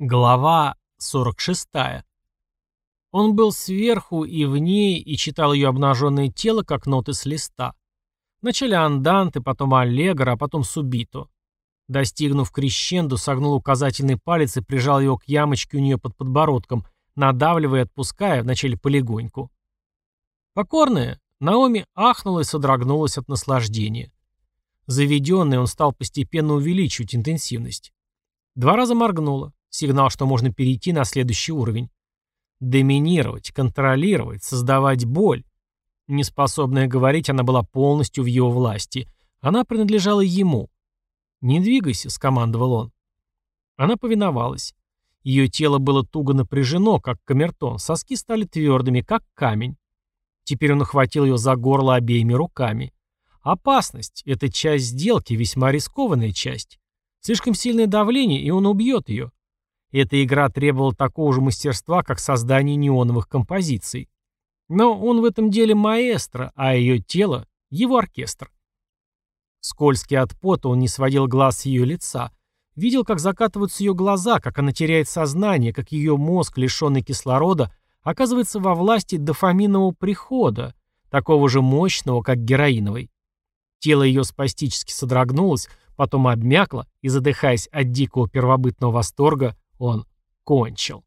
Глава 46. Он был сверху и в ней и читал ее обнаженное тело, как ноты с листа. Вначале анданте, потом аллегро, а потом субито. Достигнув крещенду, согнул указательный палец и прижал его к ямочке у нее под подбородком, надавливая и отпуская, вначале полегоньку. Покорная, Наоми ахнула и содрогнулась от наслаждения. Заведенный, он стал постепенно увеличивать интенсивность. Два раза моргнула. Сигнал, что можно перейти на следующий уровень. Доминировать, контролировать, создавать боль. Неспособная говорить, она была полностью в его власти. Она принадлежала ему. «Не двигайся», — скомандовал он. Она повиновалась. Ее тело было туго напряжено, как камертон, соски стали твердыми, как камень. Теперь он охватил ее за горло обеими руками. Опасность — это часть сделки, весьма рискованная часть. Слишком сильное давление, и он убьет ее. Эта игра требовала такого же мастерства, как создание неоновых композиций. Но он в этом деле маэстро, а ее тело — его оркестр. Скользкий от пота он не сводил глаз с ее лица. Видел, как закатываются ее глаза, как она теряет сознание, как ее мозг, лишенный кислорода, оказывается во власти дофаминового прихода, такого же мощного, как героиновый. Тело ее спастически содрогнулось, потом обмякло и, задыхаясь от дикого первобытного восторга, он кончил.